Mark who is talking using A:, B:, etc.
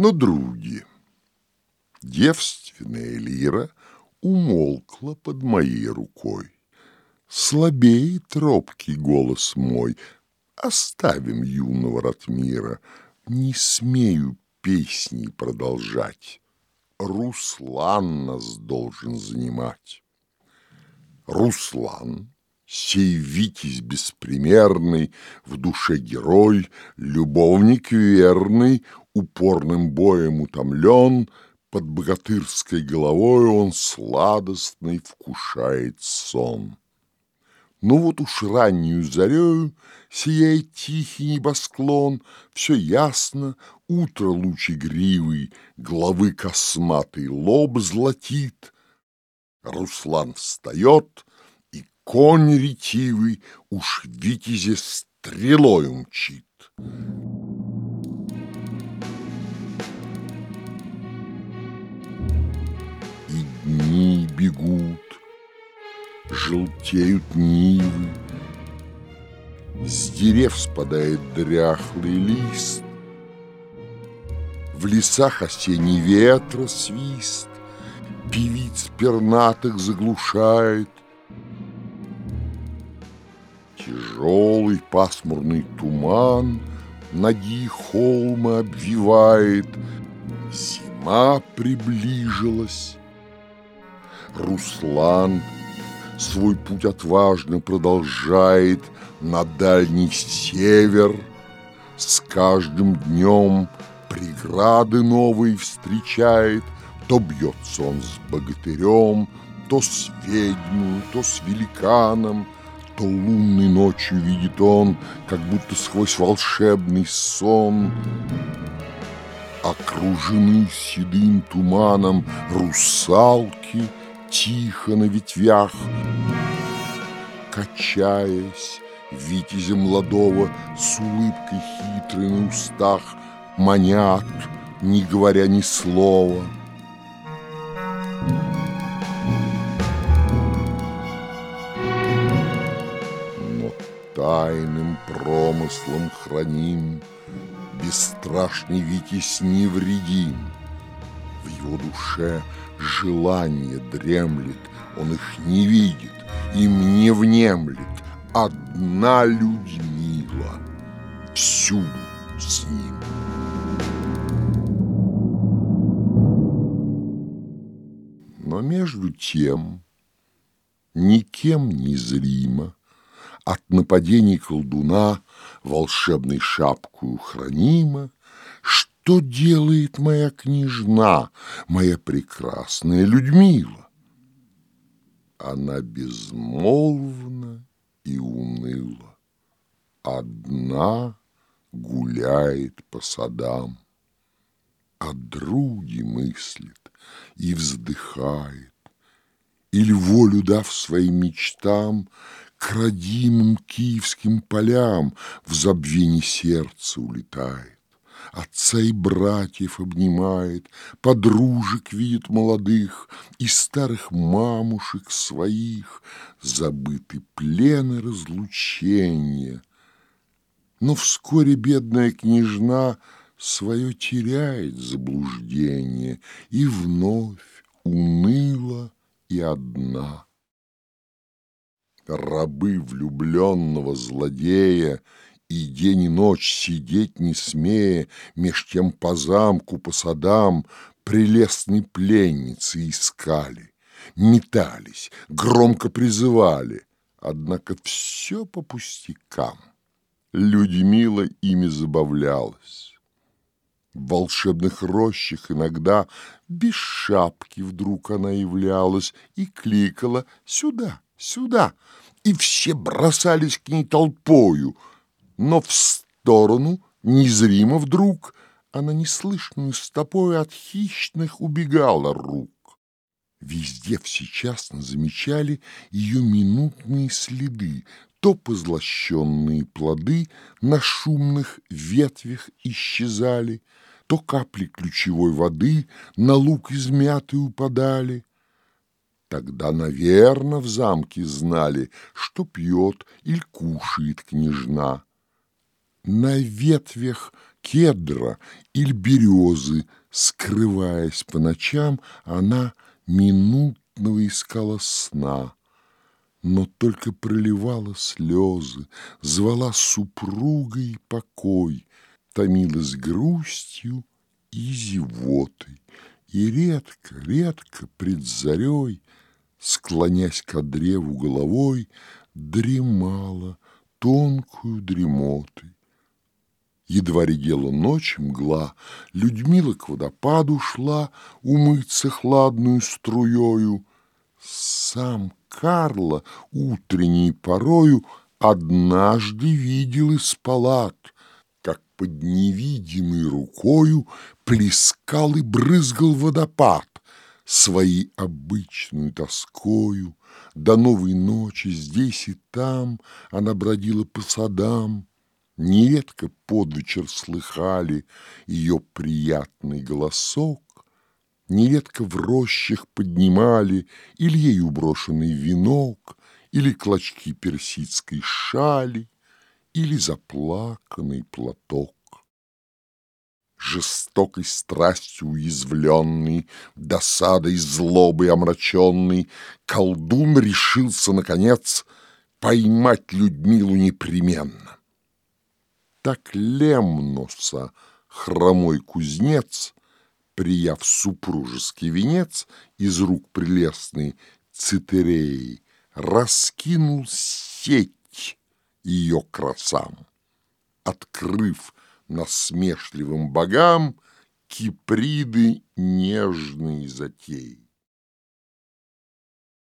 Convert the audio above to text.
A: Но, други, девственная лира умолкла под моей рукой. Слабеет робкий голос мой, оставим юного Ратмира, не смею песней продолжать. Руслан нас должен занимать. Руслан, сей витязь беспримерный, В душе герой, любовник верный, Упорным боем утомлен, Под богатырской головой он сладостный вкушает сон. Ну вот уж раннюю зарею Сияет тихий небосклон, Все ясно, утро луч игривый, Головы косматый лоб золотит. Руслан встает, и конь ретивый Уж витязе стрелой умчит. Желтеют нивы, С дерев спадает дряхлый лист, В лесах осенний ветра свист, Певиц пернатых заглушает. Тяжелый пасмурный туман Ноги холма обвивает, Зима приближилась. Руслан свой путь отважно продолжает на дальний север. С каждым днем преграды новые встречает, то бьется он с богатырем, то с ведьмой, то с великаном, то лунной ночью видит он, как будто сквозь волшебный сон. Окружены седым туманом русалки — тихо на ветвях, Качаясь, витязя молодого С улыбкой хитрой на устах Манят, не говоря ни слова. Но тайным промыслом храним Бесстрашный Витязь невредим. Его душе — желание дремлет, он их не видит, им не внемлет. Одна Людмила всюду с ним. Но между тем, никем не зримо, от нападений колдуна волшебной шапкою хранима, что делает моя княжна, моя прекрасная Людмила? Она безмолвна и уныла, одна гуляет по садам, о друге мыслит и вздыхает, или волю дав своим мечтам, к родимым киевским полям в забвении сердца улетает отца и братьев обнимает, подружек видит молодых и старых мамушек своих, забыты плены разлучения. Но вскоре бедная княжна свое теряет заблуждение и вновь уныла и одна. Рабы влюбленного злодея и день и ночь сидеть не смея, Меж тем по замку, по садам Прелестной пленницы искали, Метались, громко призывали, Однако все по пустякам. Людмила ими забавлялась. В волшебных рощах иногда Без шапки вдруг она являлась И кликала «Сюда, сюда!» И все бросались к ней толпою — но в сторону, незримо вдруг, она неслышную стопой от хищных убегала рук. Везде всечасно замечали ее минутные следы, то позлощенные плоды на шумных ветвях исчезали, то капли ключевой воды на лук измятый упадали. Тогда, наверное, в замке знали, что пьет или кушает княжна. На ветвях кедра или березы, скрываясь по ночам, она минутного искала сна, но только проливала слезы, звала супругой покой, томилась грустью и зевотой, и редко, редко пред зарей, склонясь к древу головой, дремала тонкую дремотой. Едва редела ночь мгла, Людмила к водопаду шла Умыться хладную струёю. Сам Карло утренней порою Однажды видел из палат, Как под невидимой рукою Плескал и брызгал водопад Своей обычную тоскою. До новой ночи здесь и там Она бродила по садам, Нередко под вечер слыхали Ее приятный голосок, Нередко в рощах поднимали Или ею брошенный венок, Или клочки персидской шали, Или заплаканный платок. Жестокой страстью уязвленный, Досадой злобой омраченный, Колдун решился, наконец, Поймать Людмилу непременно. Так Лемноса, хромой кузнец, Прияв супружеский венец Из рук прелестной Цитереи, Раскинул сеть ее красам, Открыв насмешливым богам Киприды нежные затеи.